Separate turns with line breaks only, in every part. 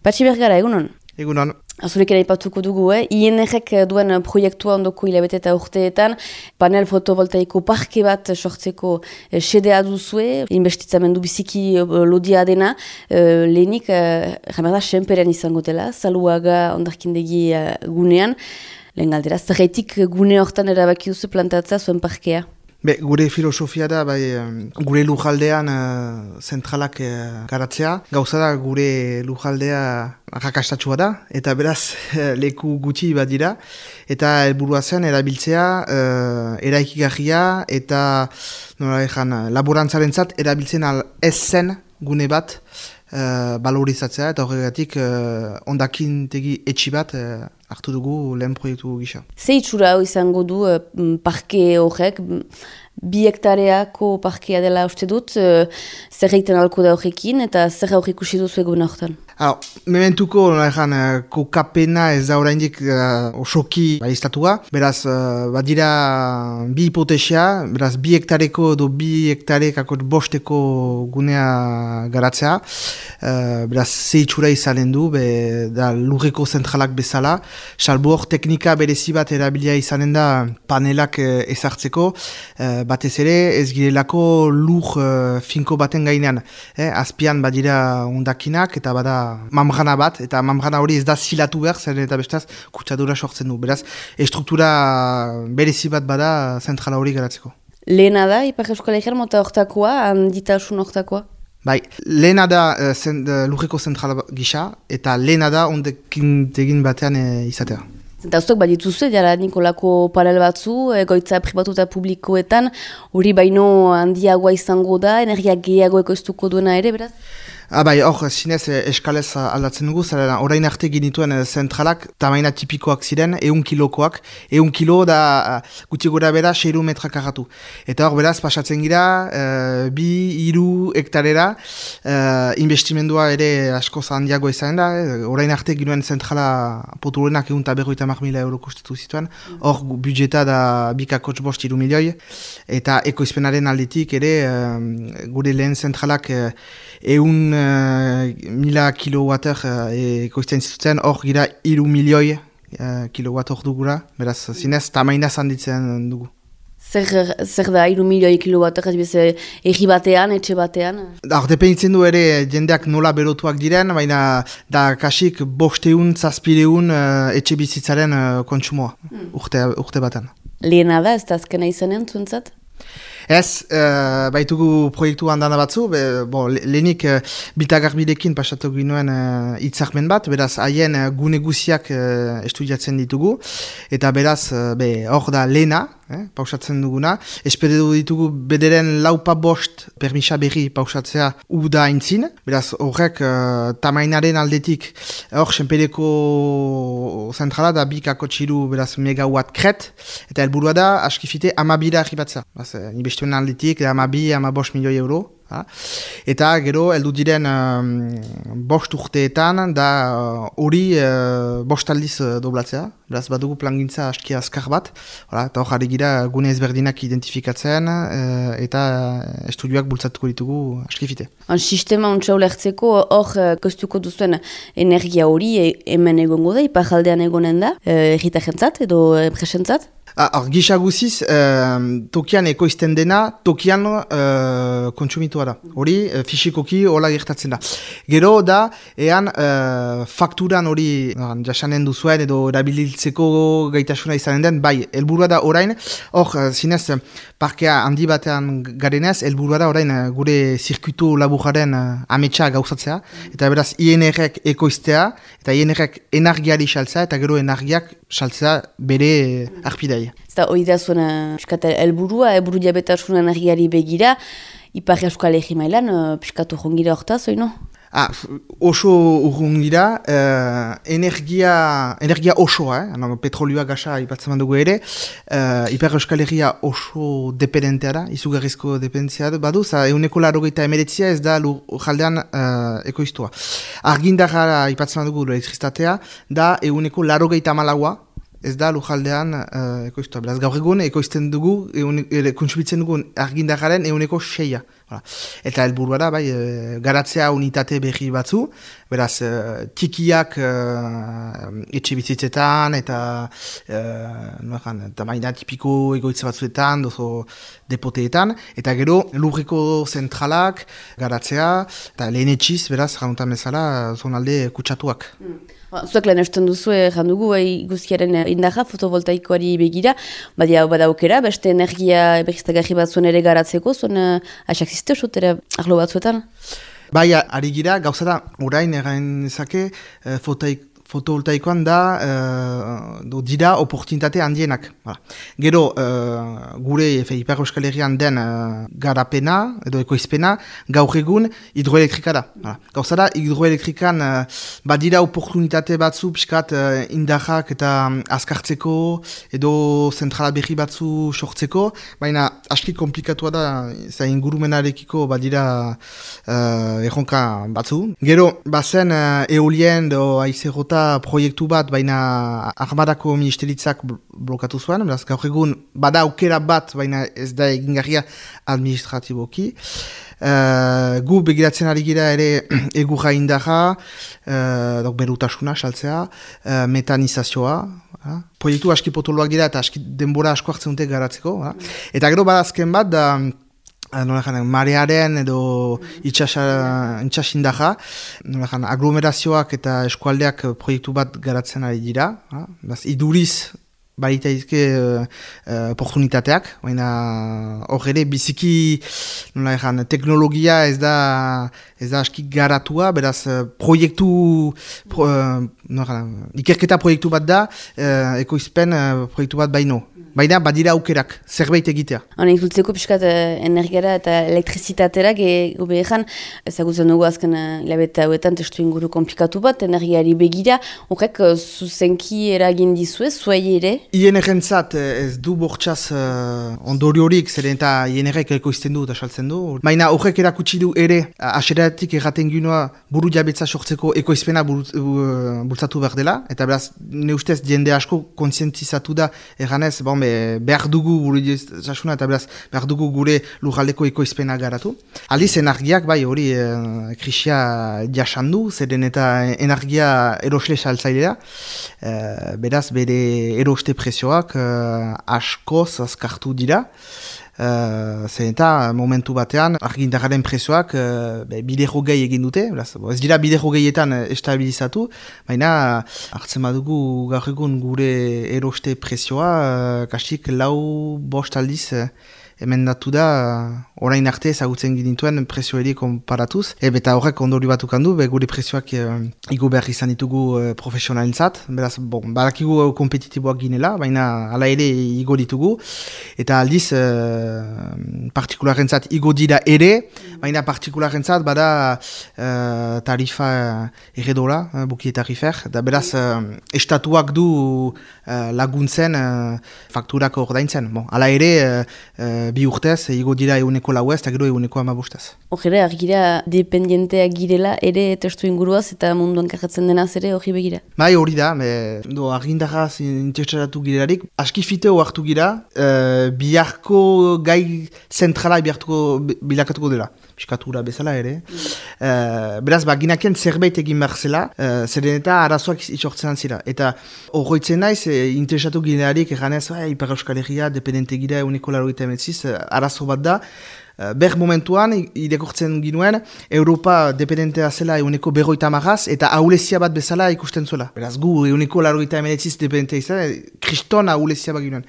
Batsi bergara, egunon?
Egunon.
Azurek ere ipatuko dugu, eh? INR-ek duen proiektua ondoko hilabete eta urteetan, panel fotovoltaiko parke bat sortzeko eh, sedea duzue, investitzamendu biziki eh, lodia dena, eh, lehenik, eh, da, senperen izango dela, saluaga ondarkindegi eh, gunean, lehen galdera, zerretik gune hortan erabaki duzu plantatza zuen parkea?
Be, gure filosofia da, bai, gure lujaldean uh, zentralak uh, garatzea. Gauza da, gure lujaldea rakastatua da, eta beraz leku gutxi bat dira. Eta helburua zen, erabiltzea, uh, eraikigarria, eta nola ezan, laborantzaren zat, erabiltzen al ez zen gune bat uh, balorizatzea, eta horregatik uh, ondakin tegi etxi bat hartu dugu lehen proiektu gisa.
Ze itxura izango du uh, parke horrek, bi hektareako parkea dela uste dut, uh, zer egiten alko da horrekin, eta zer aurrik ikusi duzu egun horretan?
Mementuko, nahan, uh, kokapena ez da oraindik uh, osoki baiztatua, beraz, uh, badira bi hipotesia, beraz, bi hektareko edo bi hektarekako bosteko gunea garatzea, uh, beraz, ze itxura izanen du, be, da lurreko zentralak bezala, salbo hor teknika berezi bat erabilia izanen da panelak uh, ezartzeko, uh, batez ere ez girelako lur uh, finko baten gainean, eh, azpian badira undakinak eta bada mamrana bat, eta mamrana hori ez da zilatu behar, zer eta bestaz kutsadura sortzen du. Beraz, estruktura berezi bat bada zentrala hori garatzeko.
Lehena da, Ipar Euskal Eger mota hortakoa, handitasun hortakoa?
Bai, lehena da uh, zen, uh, lurreko zentrala gisa, eta lehena da ondekin tegin batean uh, izatea.
Eta uztok bat dituzue, jara Nikolako parel batzu, egoitza pribatu eta publikoetan, hori baino handiagoa izango da, energia gehiago ekoiztuko duena ere, beraz?
Ah, bai, hor, zinez eh, eskalez aldatzen dugu, zara orain arte ginituen eh, zentralak tamaina tipikoak ziren, eun kilokoak. Eun kilo da gutxi gura bera, seiru metrak agatu. Eta hor, beraz, pasatzen gira, bi, iru hektarera, uh, investimendua ere asko handiago izan da, orain arte ginuen zentrala poturenak egun taberroita mar mila euro kostetu zituen, hor, budjeta da bikakotx bost iru milioi, eta ekoizpenaren aldetik ere, gure lehen zentralak uh, eun mila kilowatter uh, ekoizten zitutzen, hor gira iru milioi uh, kilowatt hor dugura, beraz zinez tamaina zanditzen dugu.
Zer, zer da, iru milioi kilowatter, ez egi batean, etxe batean?
Hor, dependitzen du ere jendeak nola berotuak diren, baina da kasik bosteun, zazpireun uh, etxe bizitzaren uh, kontsumoa, hmm. urte, urte batean.
Lehena da, ez da azkena izanen, zuntzat?
Ez, uh, baitugu proiektu handana batzu, be, bo, lehenik uh, bitagarbidekin pasatu ginoen uh, bat, beraz haien uh, gune guziak uh, estudiatzen ditugu, eta beraz, hor da lehena, eh, pausatzen duguna. Espere du ditugu bederen laupa bost permisa berri pausatzea uda intzin. Beraz, horrek uh, tamainaren aldetik hor senpedeko zentrala da bikako txiru beraz megawatt kret. Eta helburua da, askifite, amabira arribatza. Beraz, eh, nibestuen aldetik, amabi, amabost milioi euro. Ha? Eta gero, heldu diren um, bost urteetan, da uh, hori uh, bost aldiz uh, doblatzea. Beraz, badugu plangintza aski azkar bat. Hora, eta hori gira gune ezberdinak identifikatzen uh, eta estudioak bultzatuko ditugu aski fite.
Han sistema ontsa ulertzeko hor uh, kostuko duzuen energia hori hemen egongo da, ipajaldean egonen da, uh, edo enpresentzat?
Hor, gisa guziz, tokian ekoizten dena, tokian uh, kontsumitua da. Hori, uh, fisikoki hola gertatzen da. Gero da, ean uh, fakturan hori jasanen duzuen edo erabilitzeko gaitasuna izanen den, bai, helburua da orain, hor, uh, zinez, parkea handi batean garenez, helburua da orain uh, gure zirkuitu laburaren uh, ametsa gauzatzea, eta beraz, INR-ek ekoiztea, eta INR-ek energiari saltzea, eta gero energiak saltzea bere arpidei.
Ez da, hori da zuen piskata elburua, elburu diabetasuna energiari begira, ipar euskal egi mailan, piskatu jongira hortaz, no?
Ah, oso urrungira, uh, energia, energia osoa, eh? ano, petrolioa gasa ipatzen dugu ere, uh, Ipar Euskal Herria oso dependentea da, izugarrizko dependentzia badu, za euneko larogeita emeretzia ez da lur jaldean uh, ekoiztua. Argindarra ipatzen dugu elektristatea, da euneko larogeita malaua, ez da lujaldean uh, ekoiztua. Beraz, gaur egun ekoizten dugu, e, kontsumitzen dugu argindararen euneko seia. Eta helburua da, bai, garatzea unitate berri batzu, beraz, tikiak etxe bizitzetan eta uh, tipiko egoitza batzuetan, dozo depoteetan, eta gero lurriko zentralak garatzea, eta lehen etxiz, beraz, januntan bezala, zonalde kutsatuak. Mm.
Ba, zuek lehen esten duzu, erran dugu, eh, guzkiaren indaja fotovoltaikoari begira, badia badaukera, beste energia berriztagarri bat zuen ere garatzeko, zuen uh, ziste, ere arlo batzuetan?
Bai, ari gira, gauza da, orain errain ezake, uh, fotovoltaikoan da uh, do, dira oportunitate handienak. Ba. Gero, uh, gure efe, Euskal Herrian den uh, garapena, edo ekoizpena, gaur egun hidroelektrika da. Ba. Gauza da, hidroelektrikan uh, badira oportunitate batzu, piskat uh, indahak eta um, azkartzeko, edo zentrala berri batzu sortzeko, baina aski komplikatua da, za ingurumenarekiko badira uh, erronka batzu. Gero, bazen uh, eolien do aizerota proiektu bat, baina armadako ministeritzak blokatu zuen, beraz gaur egun bada aukera bat, baina ez da egingarria administratiboki. Uh, gu begiratzen ari gira ere egurra indarra, uh, berutasuna saltzea, uh, metanizazioa, uh, proiektu aski potoloak dira eta aski denbora asko hartzen dute garatzeko. Uh. Eta gero badazken bat, da, nola jana, marearen edo itxasindaja, nola jana, aglomerazioak eta eskualdeak proiektu bat garatzen ari dira, ha? Baz, iduriz barita izke uh, oportunitateak, baina hor ere biziki nola jana, teknologia ez da, ez da aski garatua, beraz proiektu, pro, uh, ikerketa proiektu bat da, uh, ekoizpen uh, proiektu bat baino. Baina badira aukerak, zerbait egitea.
Hone, ikultzeko pixkat eh, energiara eta elektrizitaterak gobe ezan, ezagutzen dugu azken eh, hilabete hauetan testu inguru komplikatu bat, energiari begira, horrek eh, zuzenki eragin dizue, zuei ere?
Ien errentzat ez du bortxaz uh, ondori horik, zer eta ien errek ekoizten du eta saltzen du. Baina horrek erakutsi du ere, aseratik erraten ginoa buru jabetza sortzeko ekoizpena bultzatu behar dela, eta beraz, ne ustez jende asko kontzientizatu da erranez, bon, behar dugu gure jasuna eta beraz behar dugu gure lujaldeko ekoizpena garatu. Aldiz energiak bai hori e, krisia jasandu, zeren eta energia erosle saltzailea, e, beraz bere eroste prezioak e, askoz azkartu dira. Uh, eta momentu batean argindararen presoak uh, bide jogei egin dute, ez dira bide jogeietan estabilizatu, baina hartzen badugu gaur egun gure eroste presioa uh, kasik lau bost aldiz emendatu da, orain arte ezagutzen ginituen presio eri konparatuz. E, eta horrek ondori batu kandu, be, gure presioak e, igo behar izan ditugu e, profesionalentzat. Beraz, bon, barakigu kompetitiboak ginela, baina ala ere igo ditugu. Eta aldiz, e, partikularentzat igo dira ere, baina partikularentzat bada e, tarifa erredola, e, buki tarifer. Da beraz, e, estatuak du e, laguntzen e, fakturako ordaintzen. Bon, ala ere, e, bi urtez, ego dira eguneko lau ez, eta gero eguneko amabustez.
Hogere, argira dependienteak girela ere testu inguruaz eta munduan karratzen denaz ere hori begira?
Bai hori da, be, do, argindaraz intertxaratu girelarik, aski fiteo hartu gira, e, biharko gai zentrala bihartuko bilakatuko dela piskatura bezala ere. Mm. beraz, ba, ginaken zerbait egin behar zela, uh, zeren eta arazoak itxortzen zira. Eta horretzen naiz, e, interesatu ginearik, eganez, ba, Ipar Euskal Herria, dependente gira, uniko laro eta emetziz, arazo bat da, Ber momentuan, idekortzen ginuen, Europa dependentea zela euneko berroita magaz, eta aulezia bat bezala ikusten zuela. Beraz, gu euneko larroita emenetziz dependentea izan, kriston aulezia bat ginuen.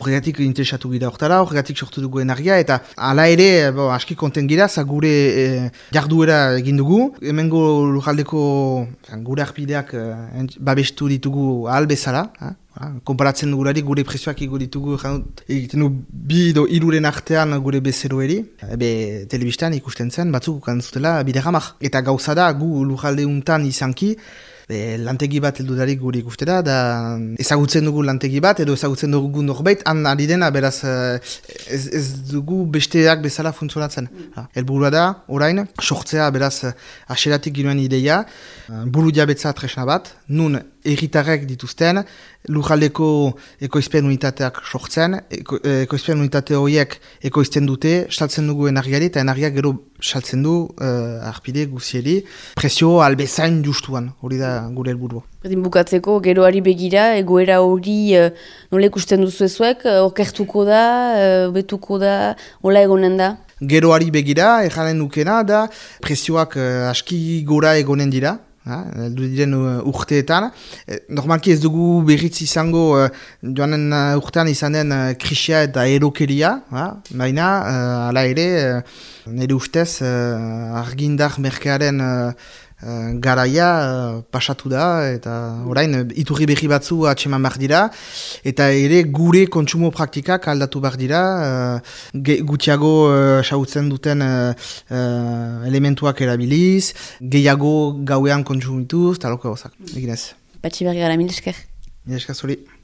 Horregatik interesatu gira horretara, horregatik sortu dugu energia, eta ala ere, bo, aski konten gira, gure e, jarduera egin dugu. Hemengo lujaldeko gure arpideak e, babestu ditugu ahal bezala. Ha? Konparatzen dugularik gure presioak igo ditugu egiten du bi do iruren artean gure bezeroeri. Ebe telebistan ikusten zen batzuk ukantzutela bide Eta gauza da gu lujalde untan izanki, Be, lantegi bat heldudarik guri ikustera, da ezagutzen dugu lantegi bat, edo ezagutzen dugu norbait, han ari dena, beraz ez, ez dugu besteak bezala funtzionatzen. Mm. Elburua da, orain, sortzea, beraz, aseratik ginoen ideia, buru diabetza tresna bat, nun erritarrek dituzten, lujaldeko ekoizpen unitateak sortzen, eko, ekoizpen unitate horiek ekoizten dute, saltzen dugu enargiari, eta enargiak gero saltzen du uh, arpide guzieri, presio albezain justuan, hori da gure helburua.
Berdin bukatzeko, geroari begira, egoera hori uh, nola ikusten duzu ezuek, okertuko da, uh, betuko da, hola egonen da?
Geroari begira, ejaren dukena da, presioak uh, aski gora egonen dira, du diren uh, urteetan. E, normalki ez dugu berriz izango uh, joanen uh, urtean izan den uh, krisia eta erokeria, baina uh, ala ere, uh, nire ustez, uh, argindar merkearen uh, garaia uh, pasatu da, eta orain uh, iturri berri batzu atseman behar dira, eta ere gure kontsumo praktikak aldatu behar dira, uh, gutiago uh, duten uh, uh, elementuak erabiliz, gehiago gauean kontsumituz, taloko gozak, eginez.
Batsi berri gara, mil esker.
Mil esker zuri.